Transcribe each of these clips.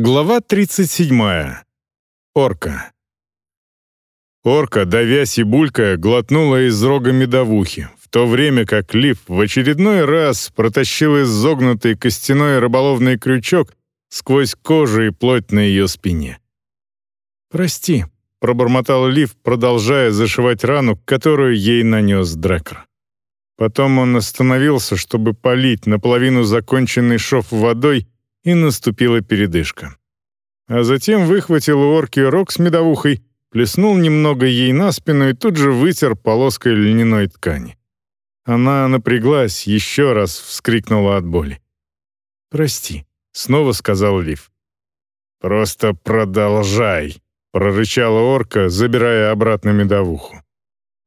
Глава 37. Орка. Орка, давясь и булькая, глотнула из рога медовухи, в то время как Лив в очередной раз протащил изогнутый костяной рыболовный крючок сквозь кожу и плоть на ее спине. «Прости», — пробормотал Лив, продолжая зашивать рану, которую ей нанес Дрекер. Потом он остановился, чтобы полить наполовину законченный шов водой, и наступила передышка. А затем выхватил у орки рог с медовухой, плеснул немного ей на спину и тут же вытер полоской льняной ткани. Она напряглась, еще раз вскрикнула от боли. «Прости», — снова сказал Лив. «Просто продолжай», — прорычала орка, забирая обратно медовуху.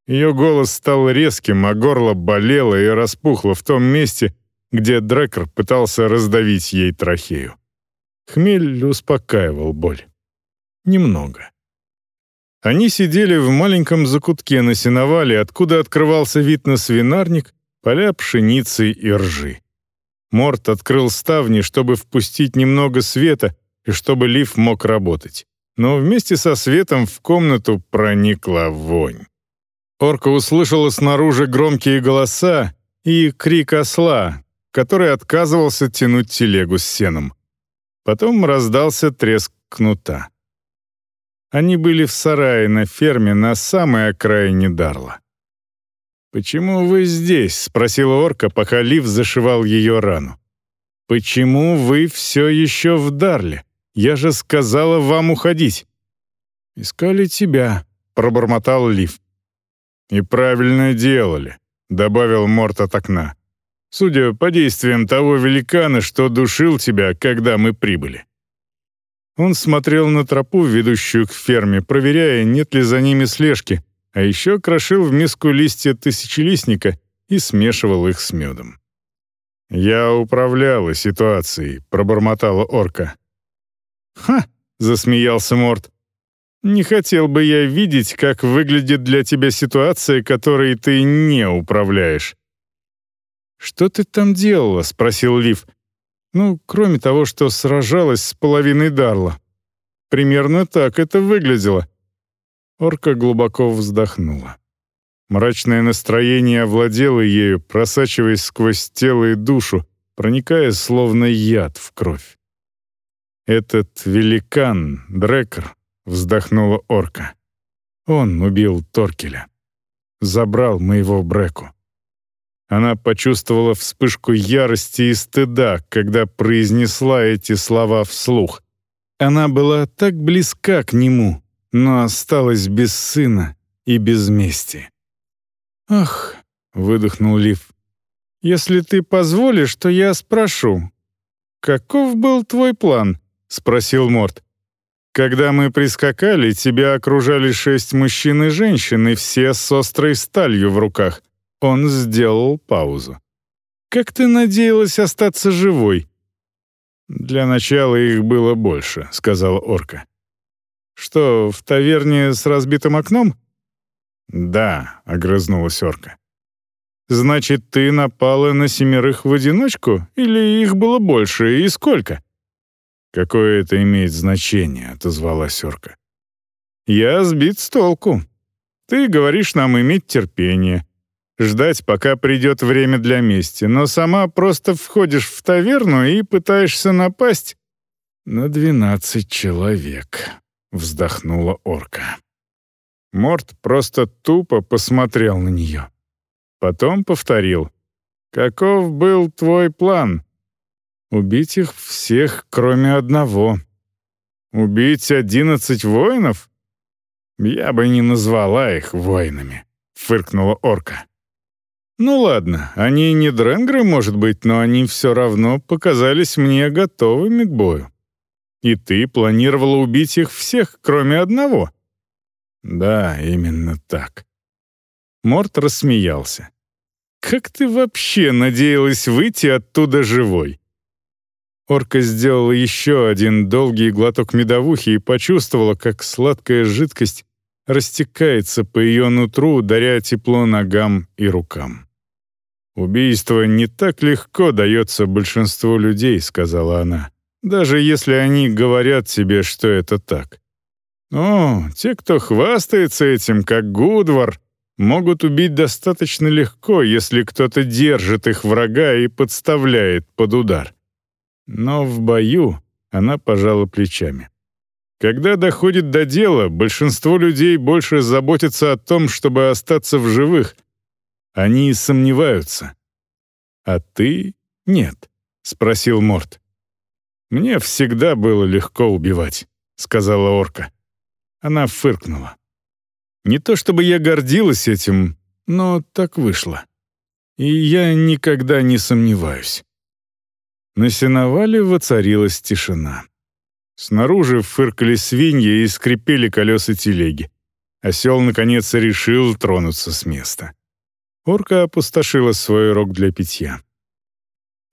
Ее голос стал резким, а горло болело и распухло в том месте, где Дрекер пытался раздавить ей трахею. Хмель успокаивал боль. Немного. Они сидели в маленьком закутке на сеновале, откуда открывался вид на свинарник, поля пшеницы и ржи. Морт открыл ставни, чтобы впустить немного света и чтобы лиф мог работать. Но вместе со светом в комнату проникла вонь. Орка услышала снаружи громкие голоса и крик осла, который отказывался тянуть телегу с сеном. Потом раздался треск кнута. Они были в сарае на ферме на самой окраине Дарла. «Почему вы здесь?» — спросила орка, пока Лив зашивал ее рану. «Почему вы все еще в Дарле? Я же сказала вам уходить». «Искали тебя», — пробормотал Лив. «И правильно делали», — добавил Морт от окна судя по действиям того великана, что душил тебя, когда мы прибыли». Он смотрел на тропу, ведущую к ферме, проверяя, нет ли за ними слежки, а еще крошил в миску листья тысячелистника и смешивал их с медом. «Я управляла ситуацией», — пробормотала орка. «Ха!» — засмеялся Морт. «Не хотел бы я видеть, как выглядит для тебя ситуация, которой ты не управляешь. «Что ты там делала?» — спросил Лив. «Ну, кроме того, что сражалась с половиной Дарла. Примерно так это выглядело». Орка глубоко вздохнула. Мрачное настроение овладело ею, просачиваясь сквозь тело и душу, проникая словно яд в кровь. «Этот великан, Дрекер», — вздохнула орка. «Он убил Торкеля. Забрал моего Бреку. Она почувствовала вспышку ярости и стыда, когда произнесла эти слова вслух. Она была так близка к нему, но осталась без сына и без мести. «Ах», — выдохнул Лив, — «если ты позволишь, то я спрошу». «Каков был твой план?» — спросил Морт. «Когда мы прискакали, тебя окружали шесть мужчин и женщин, и все с острой сталью в руках. Он сделал паузу. «Как ты надеялась остаться живой?» «Для начала их было больше», — сказала орка. «Что, в таверне с разбитым окном?» «Да», — огрызнулась орка. «Значит, ты напала на семерых в одиночку? Или их было больше, и сколько?» «Какое это имеет значение?» — отозвалась орка. «Я сбит с толку. Ты говоришь нам иметь терпение ждать, пока придет время для мести, но сама просто входишь в таверну и пытаешься напасть на двенадцать человек», — вздохнула орка. Морт просто тупо посмотрел на нее. Потом повторил. «Каков был твой план?» «Убить их всех, кроме одного». «Убить одиннадцать воинов?» «Я бы не назвала их воинами», — фыркнула орка. Ну ладно, они не дренгры, может быть, но они все равно показались мне готовыми к бою. И ты планировала убить их всех, кроме одного. Да, именно так. Морт рассмеялся. Как ты вообще надеялась выйти оттуда живой? Орка сделала еще один долгий глоток медовухи и почувствовала, как сладкая жидкость растекается по ее нутру, даря тепло ногам и рукам. «Убийство не так легко дается большинству людей», — сказала она. даже если они говорят тебе, что это так. О, те, кто хвастается этим, как Гудвар, могут убить достаточно легко, если кто-то держит их врага и подставляет под удар. Но в бою она пожала плечами. Когда доходит до дела, большинство людей больше заботятся о том, чтобы остаться в живых. Они сомневаются. «А ты нет», — спросил Морт. «Мне всегда было легко убивать», — сказала орка. Она фыркнула. «Не то чтобы я гордилась этим, но так вышло. И я никогда не сомневаюсь». На сеновале воцарилась тишина. Снаружи фыркали свиньи и скрипели колеса телеги. Осел, наконец, решил тронуться с места. Орка опустошила свой рог для питья.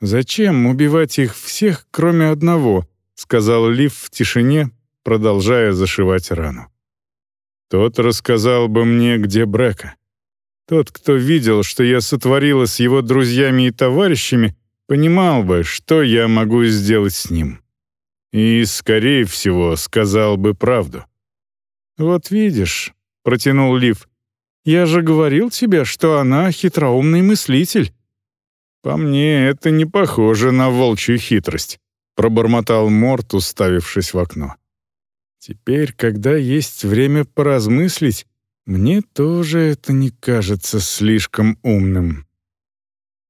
«Зачем убивать их всех, кроме одного?» — сказал Лив в тишине, продолжая зашивать рану. «Тот рассказал бы мне, где Брека. Тот, кто видел, что я сотворила с его друзьями и товарищами, понимал бы, что я могу сделать с ним. И, скорее всего, сказал бы правду». «Вот видишь», — протянул Лив, — «я же говорил тебе, что она хитроумный мыслитель». «По мне, это не похоже на волчью хитрость», — пробормотал Морт, уставившись в окно. «Теперь, когда есть время поразмыслить, мне тоже это не кажется слишком умным».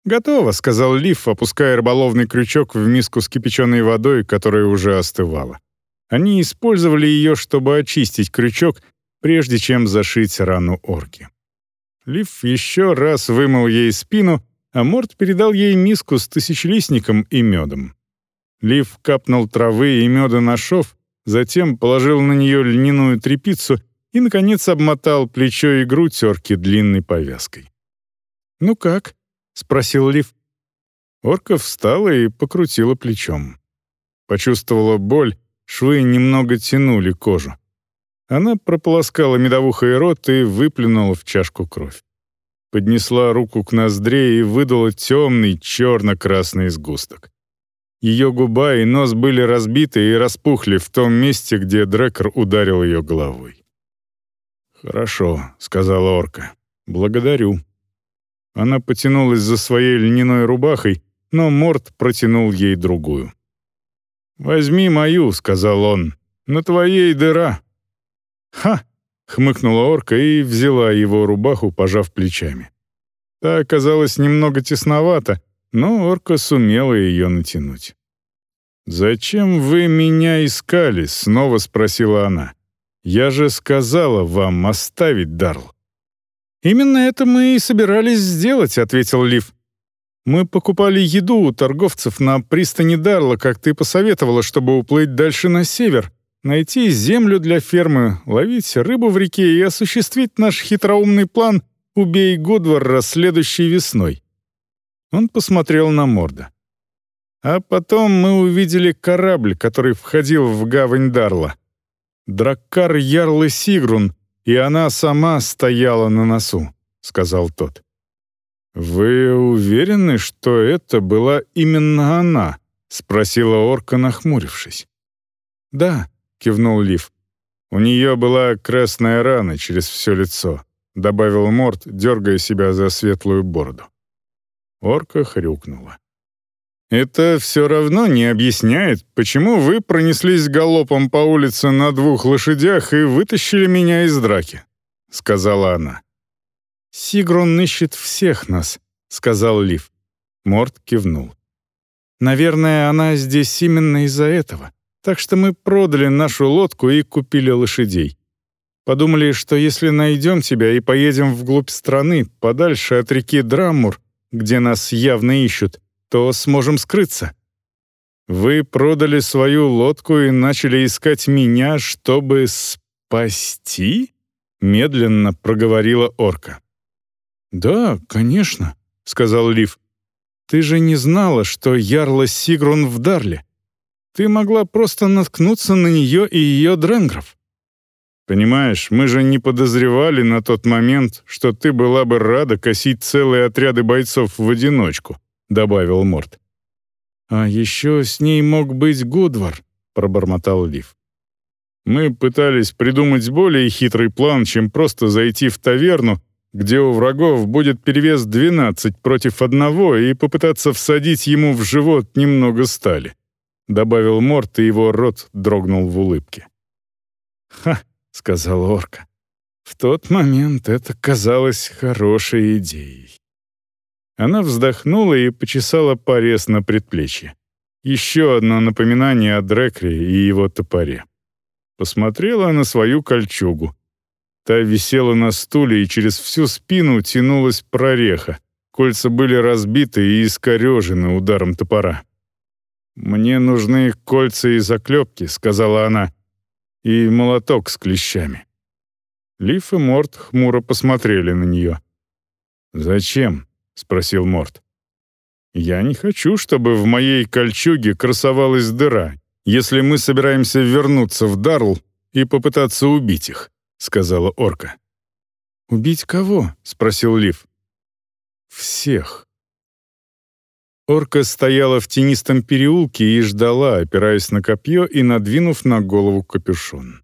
«Готово», — сказал Лив, опуская рыболовный крючок в миску с кипяченой водой, которая уже остывала. Они использовали ее, чтобы очистить крючок, прежде чем зашить рану орки. Лив еще раз вымыл ей спину а Морт передал ей миску с тысячелистником и медом. Лив капнул травы и меда на шов, затем положил на нее льняную тряпицу и, наконец, обмотал плечо и грудь терки длинной повязкой. «Ну как?» — спросил Лив. Орка встала и покрутила плечом. Почувствовала боль, швы немного тянули кожу. Она прополоскала медовухой рот и выплюнула в чашку кровь поднесла руку к ноздре и выдала темный черно-красный сгусток. Ее губа и нос были разбиты и распухли в том месте, где Дрекер ударил ее головой. «Хорошо», — сказала орка. «Благодарю». Она потянулась за своей льняной рубахой, но Морт протянул ей другую. «Возьми мою», — сказал он. «На твоей дыра». «Ха!» хмыкнула орка и взяла его рубаху, пожав плечами. Та оказалась немного тесновата, но орка сумела ее натянуть. «Зачем вы меня искали?» — снова спросила она. «Я же сказала вам оставить Дарл». «Именно это мы и собирались сделать», — ответил Лив. «Мы покупали еду у торговцев на пристани Дарла, как ты посоветовала, чтобы уплыть дальше на север найти землю для фермы, ловить рыбу в реке и осуществить наш хитроумный план «Убей Гудвара» следующей весной». Он посмотрел на Морда. А потом мы увидели корабль, который входил в гавань Дарла. Драккар Ярлы Сигрун, и она сама стояла на носу, — сказал тот. «Вы уверены, что это была именно она?» — спросила орка, нахмурившись. «Да», — кивнул Лив. «У нее была красная рана через все лицо», — добавил Морт, дергая себя за светлую бороду. Орка хрюкнула. «Это все равно не объясняет, почему вы пронеслись галопом по улице на двух лошадях и вытащили меня из драки», — сказала она. «Сигрун ищет всех нас», — сказал Лив. Морт кивнул. «Наверное, она здесь именно из-за этого. Так что мы продали нашу лодку и купили лошадей. Подумали, что если найдем тебя и поедем вглубь страны, подальше от реки Драммур, где нас явно ищут, то сможем скрыться. Вы продали свою лодку и начали искать меня, чтобы спасти? Медленно проговорила орка. «Да, конечно», — сказал Лив. «Ты же не знала, что Ярла Сигрун в Дарле. Ты могла просто наткнуться на нее и ее дренгров. Понимаешь, мы же не подозревали на тот момент, что ты была бы рада косить целые отряды бойцов в одиночку», — добавил Морт. «А еще с ней мог быть Гудвар», — пробормотал Лив. «Мы пытались придумать более хитрый план, чем просто зайти в таверну, где у врагов будет перевес 12 против одного, и попытаться всадить ему в живот немного стали», — добавил Морт, и его рот дрогнул в улыбке. «Ха», — сказал Орка. В тот момент это казалось хорошей идеей. Она вздохнула и почесала порез на предплечье. Еще одно напоминание о Дрекре и его топоре. Посмотрела на свою кольчугу. Та висела на стуле, и через всю спину тянулась прореха. Кольца были разбиты и искорежены ударом топора. «Мне нужны кольца и заклепки», — сказала она, — «и молоток с клещами». Лиф и Морт хмуро посмотрели на нее. «Зачем?» — спросил Морт. «Я не хочу, чтобы в моей кольчуге красовалась дыра, если мы собираемся вернуться в Дарл и попытаться убить их», — сказала орка. «Убить кого?» — спросил Лив. «Всех». Орка стояла в тенистом переулке и ждала, опираясь на копье и надвинув на голову капюшон.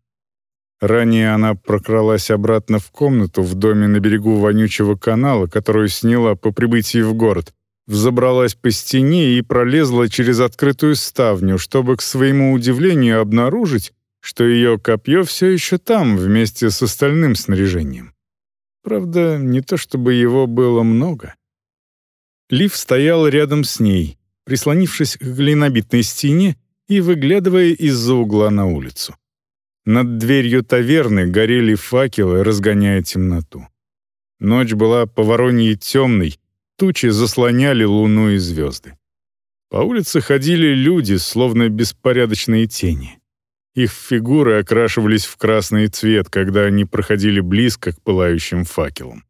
Ранее она прокралась обратно в комнату в доме на берегу вонючего канала, которую сняла по прибытии в город, взобралась по стене и пролезла через открытую ставню, чтобы, к своему удивлению, обнаружить, что ее копье все еще там вместе с остальным снаряжением. Правда, не то чтобы его было много. Лив стоял рядом с ней, прислонившись к глинобитной стене и выглядывая из-за угла на улицу. Над дверью таверны горели факелы, разгоняя темноту. Ночь была по вороньей темной, тучи заслоняли луну и звезды. По улице ходили люди, словно беспорядочные тени. Их фигуры окрашивались в красный цвет, когда они проходили близко к пылающим факелам.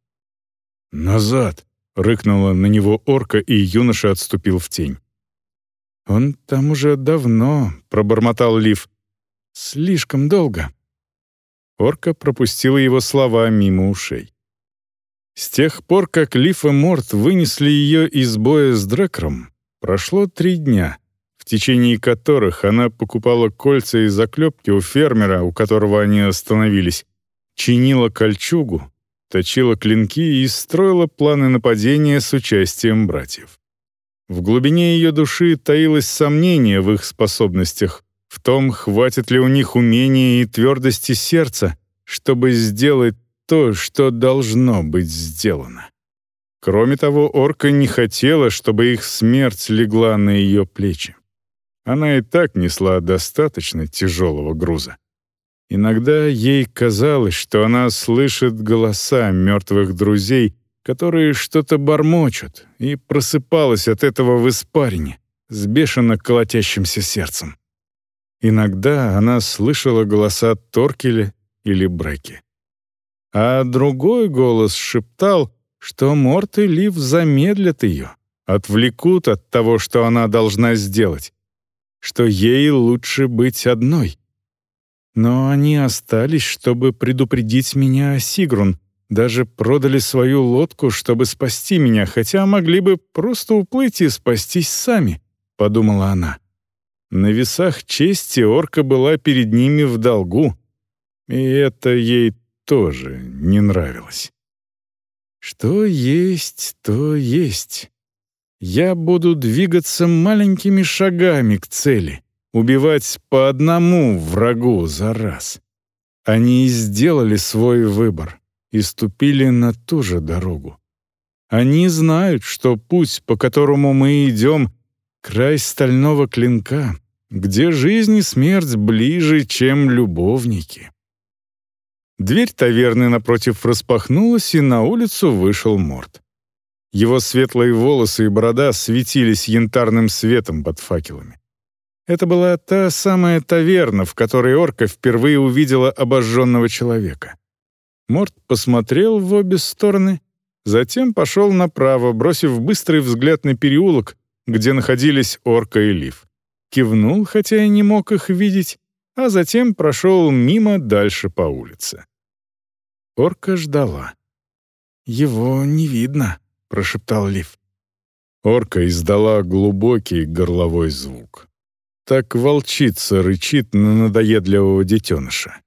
«Назад!» — рыкнула на него орка, и юноша отступил в тень. «Он там уже давно», — пробормотал Лив. Слишком долго». Орка пропустила его слова мимо ушей. С тех пор, как Лиф и Морт вынесли ее из боя с Дрекром, прошло три дня, в течение которых она покупала кольца и заклепки у фермера, у которого они остановились, чинила кольчугу, точила клинки и строила планы нападения с участием братьев. В глубине ее души таилось сомнение в их способностях, в том, хватит ли у них умения и твердости сердца, чтобы сделать то, что должно быть сделано. Кроме того, орка не хотела, чтобы их смерть легла на ее плечи. Она и так несла достаточно тяжелого груза. Иногда ей казалось, что она слышит голоса мертвых друзей, которые что-то бормочут, и просыпалась от этого в испарине, с бешено колотящимся сердцем. Иногда она слышала голоса Торкеля или Бреки. А другой голос шептал, что Морт и Лив замедлят ее, отвлекут от того, что она должна сделать, что ей лучше быть одной. Но они остались, чтобы предупредить меня о Сигрун, даже продали свою лодку, чтобы спасти меня, хотя могли бы просто уплыть и спастись сами, — подумала она. На весах чести орка была перед ними в долгу, и это ей тоже не нравилось. Что есть, то есть. Я буду двигаться маленькими шагами к цели, убивать по одному врагу за раз. Они сделали свой выбор и ступили на ту же дорогу. Они знают, что путь, по которому мы идем, край стального клинка, где жизнь и смерть ближе, чем любовники. Дверь таверны напротив распахнулась, и на улицу вышел Морд. Его светлые волосы и борода светились янтарным светом под факелами. Это была та самая таверна, в которой орка впервые увидела обожженного человека. Морд посмотрел в обе стороны, затем пошел направо, бросив быстрый взгляд на переулок, где находились Орка и Лив. Кивнул, хотя и не мог их видеть, а затем прошел мимо дальше по улице. Орка ждала. «Его не видно», — прошептал Лив. Орка издала глубокий горловой звук. Так волчица рычит на надоедливого детеныша.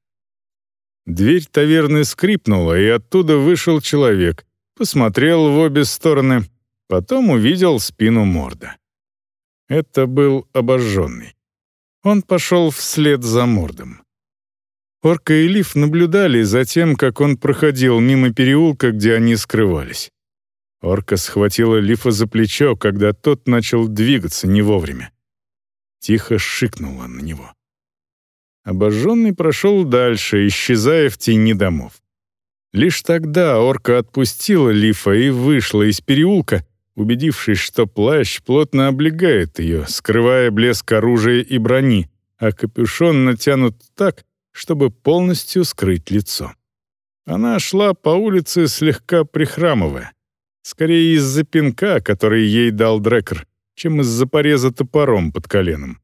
Дверь таверны скрипнула, и оттуда вышел человек, посмотрел в обе стороны, потом увидел спину морда. Это был обожженный. Он пошел вслед за мордом. Орка и Лив наблюдали за тем, как он проходил мимо переулка, где они скрывались. Орка схватила Лифа за плечо, когда тот начал двигаться не вовремя. Тихо шикнула на него. Обожженный прошел дальше, исчезая в тени домов. Лишь тогда орка отпустила Лифа и вышла из переулка, убедившись, что плащ плотно облегает ее, скрывая блеск оружия и брони, а капюшон натянут так, чтобы полностью скрыть лицо. Она шла по улице, слегка прихрамывая. Скорее из-за пинка, который ей дал Дрекер, чем из-за пореза топором под коленом.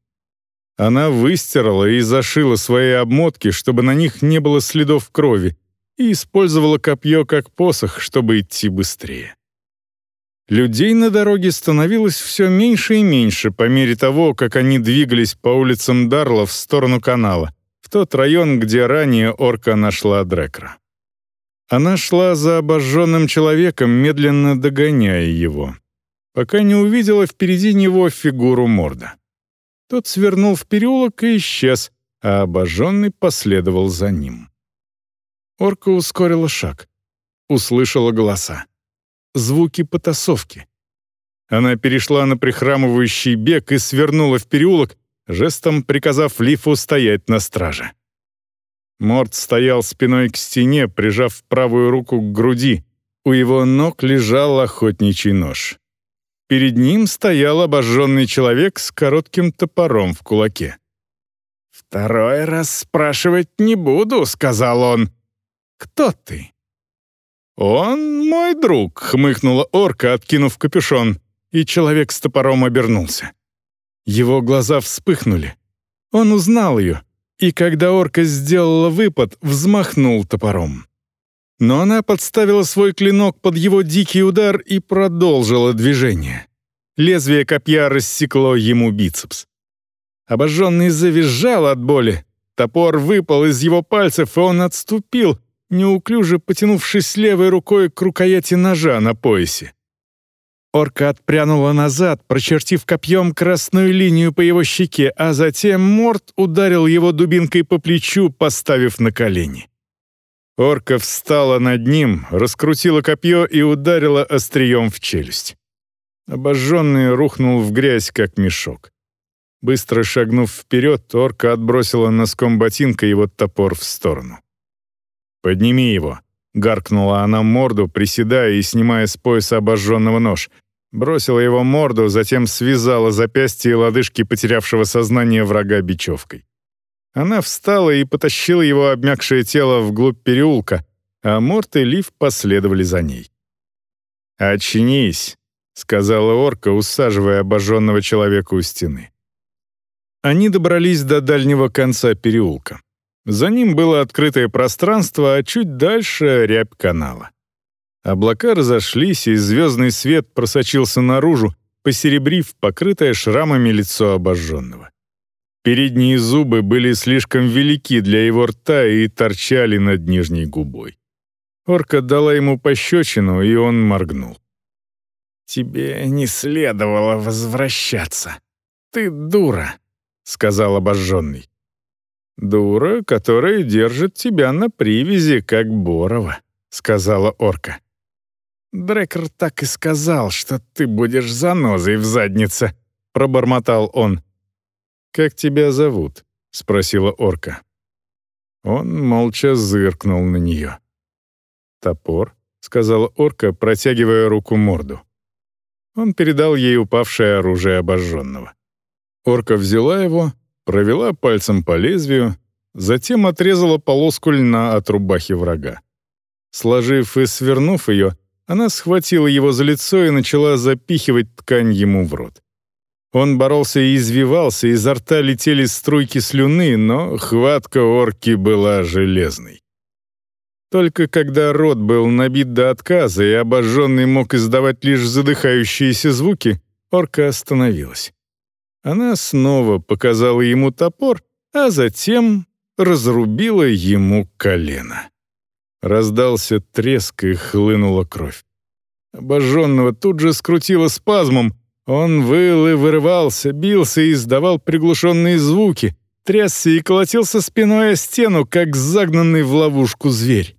Она выстирала и зашила свои обмотки, чтобы на них не было следов крови, и использовала копье как посох, чтобы идти быстрее. Людей на дороге становилось все меньше и меньше по мере того, как они двигались по улицам Дарла в сторону канала, в тот район, где ранее орка нашла Дрекра. Она шла за обожженным человеком, медленно догоняя его, пока не увидела впереди него фигуру морда. Тот свернул в переулок и исчез, а обожженный последовал за ним. Орка ускорила шаг, услышала голоса звуки потасовки. Она перешла на прихрамывающий бег и свернула в переулок, жестом приказав Лифу стоять на страже. Морд стоял спиной к стене, прижав правую руку к груди. У его ног лежал охотничий нож. Перед ним стоял обожженный человек с коротким топором в кулаке. «Второй раз спрашивать не буду», — сказал он. «Кто ты?» «Он мой друг», — хмыкнула орка, откинув капюшон, и человек с топором обернулся. Его глаза вспыхнули. Он узнал ее, и когда орка сделала выпад, взмахнул топором. Но она подставила свой клинок под его дикий удар и продолжила движение. Лезвие копья рассекло ему бицепс. Обожженный завизжал от боли. Топор выпал из его пальцев, и он отступил, неуклюже потянувшись левой рукой к рукояти ножа на поясе. Орка отпрянула назад, прочертив копьем красную линию по его щеке, а затем Морт ударил его дубинкой по плечу, поставив на колени. Орка встала над ним, раскрутила копье и ударила острием в челюсть. Обожженный рухнул в грязь, как мешок. Быстро шагнув вперед, орка отбросила носком ботинка его топор в сторону. «Подними его!» — гаркнула она морду, приседая и снимая с пояса обожженного нож. Бросила его морду, затем связала запястье и лодыжки потерявшего сознание врага бечевкой. Она встала и потащила его обмякшее тело вглубь переулка, а Морт и Лив последовали за ней. «Очнись», — сказала орка, усаживая обожженного человека у стены. Они добрались до дальнего конца переулка. За ним было открытое пространство, а чуть дальше — рябь канала. Облака разошлись, и звездный свет просочился наружу, посеребрив покрытое шрамами лицо обожженного. Передние зубы были слишком велики для его рта и торчали над нижней губой. Орка дала ему пощечину, и он моргнул. «Тебе не следовало возвращаться. Ты дура», — сказал обожженный. «Дура, которая держит тебя на привязи, как Борова», — сказала орка. «Дрекер так и сказал, что ты будешь занозой в заднице», — пробормотал он. «Как тебя зовут?» — спросила орка. Он молча зыркнул на нее. «Топор», — сказала орка, протягивая руку морду. Он передал ей упавшее оружие обожженного. Орка взяла его, провела пальцем по лезвию, затем отрезала полоску льна от рубахи врага. Сложив и свернув ее, она схватила его за лицо и начала запихивать ткань ему в рот. Он боролся и извивался, изо рта летели струйки слюны, но хватка орки была железной. Только когда рот был набит до отказа и обожженный мог издавать лишь задыхающиеся звуки, орка остановилась. Она снова показала ему топор, а затем разрубила ему колено. Раздался треск и хлынула кровь. Обожженного тут же скрутило спазмом. Он выл и вырывался, бился и издавал приглушенные звуки, трясся и колотился спиной о стену, как загнанный в ловушку зверь.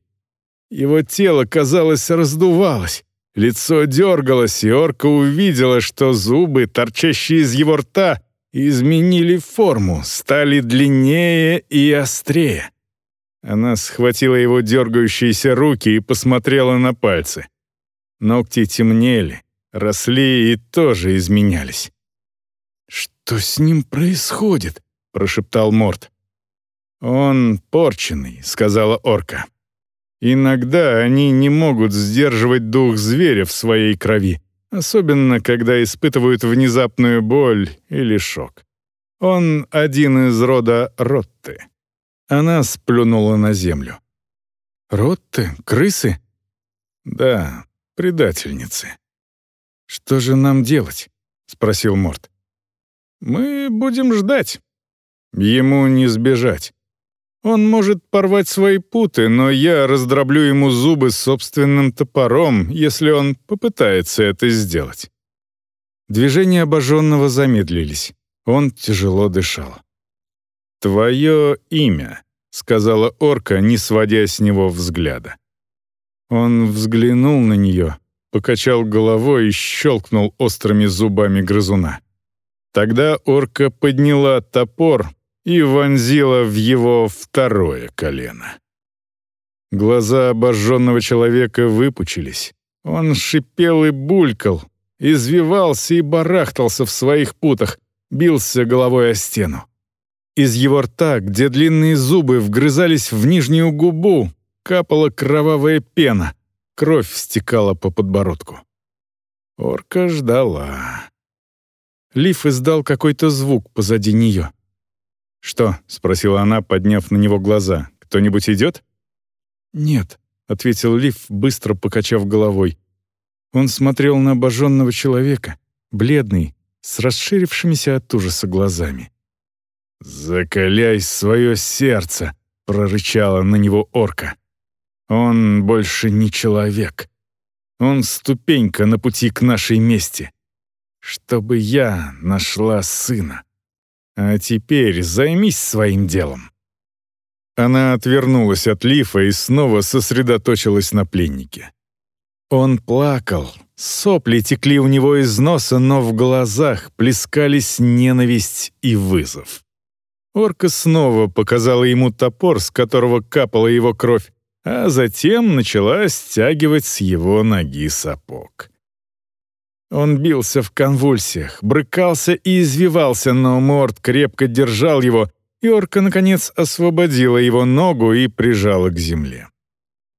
Его тело, казалось, раздувалось. Лицо дергалось, и орка увидела, что зубы, торчащие из его рта, изменили форму, стали длиннее и острее. Она схватила его дергающиеся руки и посмотрела на пальцы. Ногти темнели, росли и тоже изменялись. «Что с ним происходит?» — прошептал Морт. «Он порченный», — сказала орка. «Иногда они не могут сдерживать дух зверя в своей крови, особенно когда испытывают внезапную боль или шок. Он один из рода Ротты». Она сплюнула на землю. «Ротты? Крысы?» «Да, предательницы». «Что же нам делать?» — спросил Морт. «Мы будем ждать. Ему не сбежать. Он может порвать свои путы, но я раздроблю ему зубы собственным топором, если он попытается это сделать». Движения обожженного замедлились. Он тяжело дышал. «Твое имя», — сказала орка, не сводя с него взгляда. Он взглянул на нее, покачал головой и щелкнул острыми зубами грызуна. Тогда орка подняла топор и вонзила в его второе колено. Глаза обожженного человека выпучились. Он шипел и булькал, извивался и барахтался в своих путах, бился головой о стену. Из его рта, где длинные зубы вгрызались в нижнюю губу, капала кровавая пена, кровь стекала по подбородку. Орка ждала. Лиф издал какой-то звук позади нее. «Что?» — спросила она, подняв на него глаза. «Кто-нибудь идет?» «Нет», — ответил Лиф, быстро покачав головой. Он смотрел на обожженного человека, бледный, с расширившимися от ужаса глазами. «Закаляй свое сердце!» — прорычала на него орка. «Он больше не человек. Он ступенька на пути к нашей мести. Чтобы я нашла сына. А теперь займись своим делом». Она отвернулась от лифа и снова сосредоточилась на пленнике. Он плакал, сопли текли у него из носа, но в глазах плескались ненависть и вызов. Орка снова показала ему топор, с которого капала его кровь, а затем начала стягивать с его ноги сапог. Он бился в конвульсиях, брыкался и извивался, но Морд крепко держал его, и орка, наконец, освободила его ногу и прижала к земле.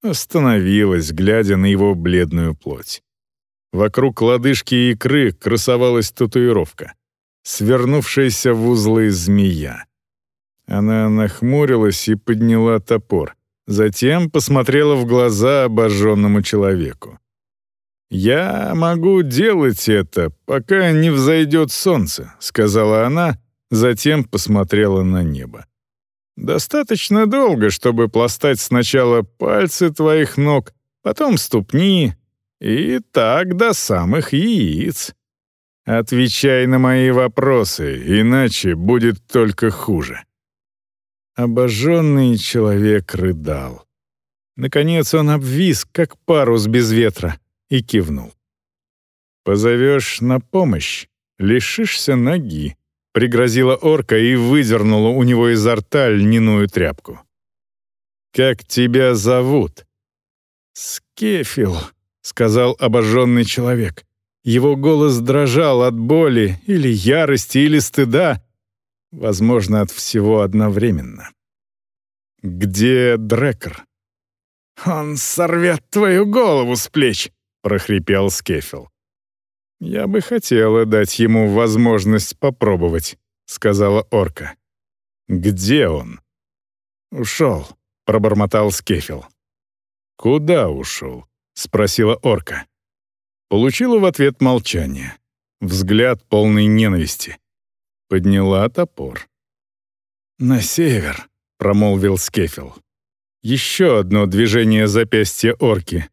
Остановилась, глядя на его бледную плоть. Вокруг лодыжки и икры красовалась татуировка. Свернувшаяся в узлы змея. Она нахмурилась и подняла топор. Затем посмотрела в глаза обожженному человеку. «Я могу делать это, пока не взойдет солнце», — сказала она, затем посмотрела на небо. «Достаточно долго, чтобы пластать сначала пальцы твоих ног, потом ступни, и так до самых яиц. Отвечай на мои вопросы, иначе будет только хуже». Обожженный человек рыдал. Наконец он обвис, как парус без ветра, и кивнул. «Позовешь на помощь, лишишься ноги», — пригрозила орка и выдернула у него изо рта льняную тряпку. «Как тебя зовут?» «Скефил», — сказал обожженный человек. Его голос дрожал от боли или ярости или стыда, Возможно, от всего одновременно. «Где Дрекер?» «Он сорвет твою голову с плеч!» — прохрипел Скефил. «Я бы хотела дать ему возможность попробовать», — сказала орка. «Где он?» «Ушел», — пробормотал Скефил. «Куда ушел?» — спросила орка. Получила в ответ молчание. взгляд полный ненависти. Подняла топор. «На север», — промолвил Скефил. Еще одно движение запястья орки.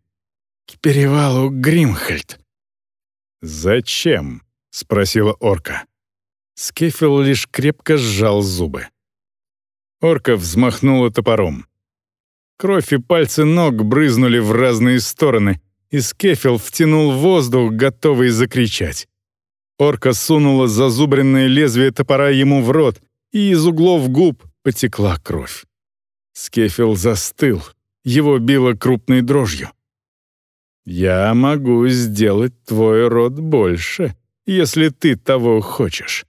«К перевалу Гримхельд». «Зачем?» — спросила орка. Скефил лишь крепко сжал зубы. Орка взмахнула топором. Кровь и пальцы ног брызнули в разные стороны, и Скефил втянул воздух, готовый закричать. Орка сунула зазубренное лезвие топора ему в рот, и из углов губ потекла кровь. Скефил застыл, его било крупной дрожью. «Я могу сделать твой рот больше, если ты того хочешь».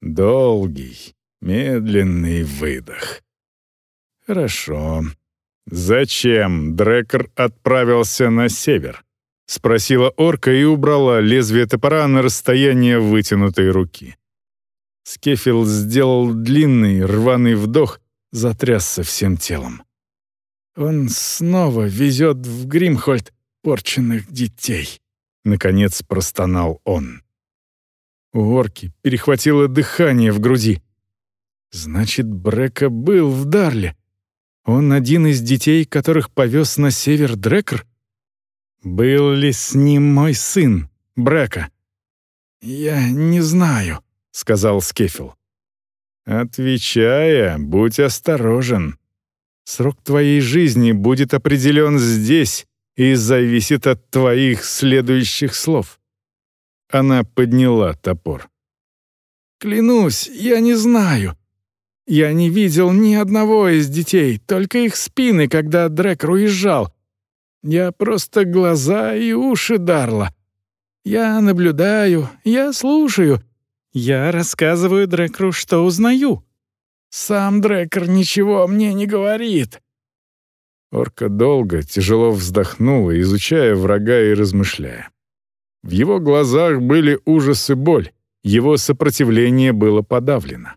Долгий, медленный выдох. «Хорошо. Зачем Дрекер отправился на север?» — спросила орка и убрала лезвие топора на расстояние вытянутой руки. Скефил сделал длинный рваный вдох, затрясся всем телом. «Он снова везет в Гримхольд порченных детей», — наконец простонал он. У орки перехватило дыхание в груди. «Значит, Брека был в Дарле. Он один из детей, которых повез на север Дрекр? Был ли с ним мой сын, Брека?» «Я не знаю», — сказал Скефил. «Отвечая, будь осторожен. Срок твоей жизни будет определен здесь и зависит от твоих следующих слов». Она подняла топор. «Клянусь, я не знаю. Я не видел ни одного из детей, только их спины, когда Дрекр уезжал. Я просто глаза и уши Дарла. Я наблюдаю, я слушаю, я рассказываю Дрекру, что узнаю. Сам Дрекер ничего мне не говорит». Орка долго, тяжело вздохнула, изучая врага и размышляя. В его глазах были ужас и боль, его сопротивление было подавлено.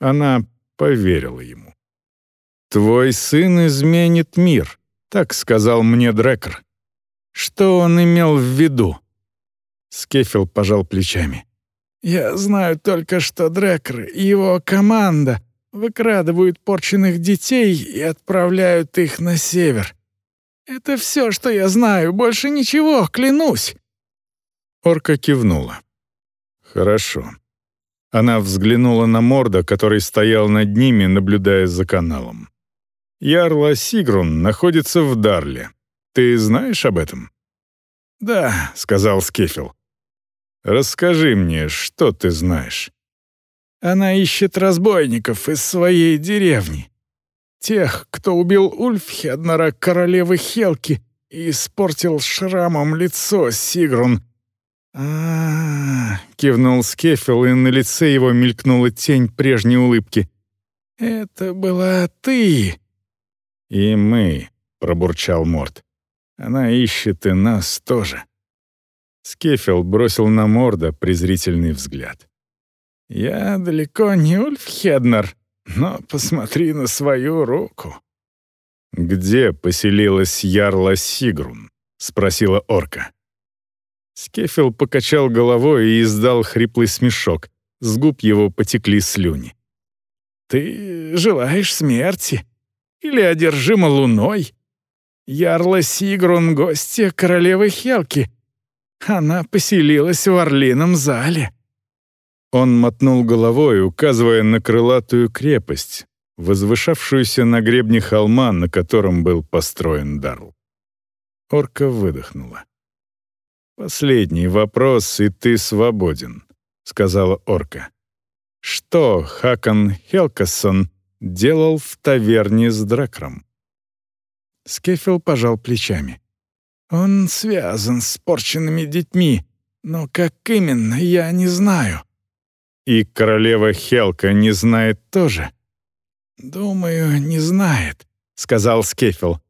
Она поверила ему. «Твой сын изменит мир», — так сказал мне Дрекер. Что он имел в виду? Скефил пожал плечами. Я знаю только, что Дрекер и его команда выкрадывают порченных детей и отправляют их на север. Это все, что я знаю, больше ничего, клянусь». Орка кивнула. «Хорошо». Она взглянула на Морда, который стоял над ними, наблюдая за каналом. «Ярла Сигрун находится в Дарле. Ты знаешь об этом?» «Да», — сказал Скефил. Расскажи мне, что ты знаешь». Она ищет разбойников из своей деревни. Тех, кто убил Ульфхеднера, королевы Хелки, и испортил шрамом лицо Сигрун. а, кивнул Скефил, и на лице его мелькнула тень прежней улыбки. «Это была ты!» «И мы», — пробурчал Морд. «Она ищет и нас тоже». Скефел бросил на Морда презрительный взгляд. «Я далеко не Ульф Хеднер, но посмотри на свою руку». «Где поселилась Ярла Сигрун?» — спросила орка. Скефел покачал головой и издал хриплый смешок. С губ его потекли слюни. «Ты желаешь смерти? Или одержима луной? Ярла Сигрун — гостья королевы Хелки, она поселилась в Орлином зале». Он мотнул головой, указывая на крылатую крепость, возвышавшуюся на гребне холма, на котором был построен Дарл. Орка выдохнула. «Последний вопрос, и ты свободен», — сказала Орка. «Что Хакон Хелкассон делал в таверне с Дракром?» Скефил пожал плечами. Он связан с порченными детьми, но как именно, я не знаю». «И королева Хелка не знает тоже?» «Думаю, не знает», — сказал Скефил.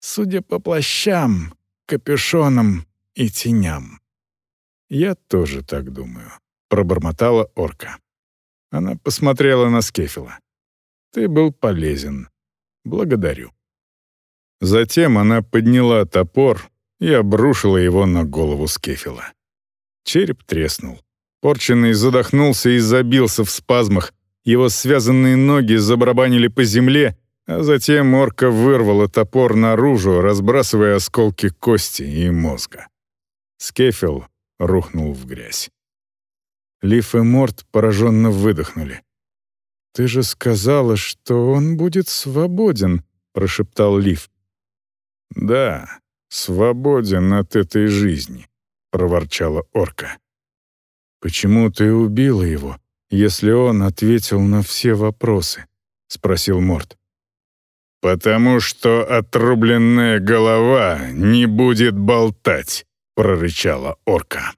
«Судя по плащам, капюшонам и теням». «Я тоже так думаю», — пробормотала орка. Она посмотрела на Скефила. «Ты был полезен. Благодарю». Затем она подняла топор и обрушила его на голову Скефила. Череп треснул. Порченный задохнулся и забился в спазмах. Его связанные ноги забарабанили по земле, а затем орка вырвала топор наружу, разбрасывая осколки кости и мозга. Скефел рухнул в грязь. Лиф и Морт пораженно выдохнули. «Ты же сказала, что он будет свободен», — прошептал Лив. «Да, свободен от этой жизни», — проворчала орка. «Почему ты убила его, если он ответил на все вопросы?» — спросил Морт. «Потому что отрубленная голова не будет болтать», — прорычала орка.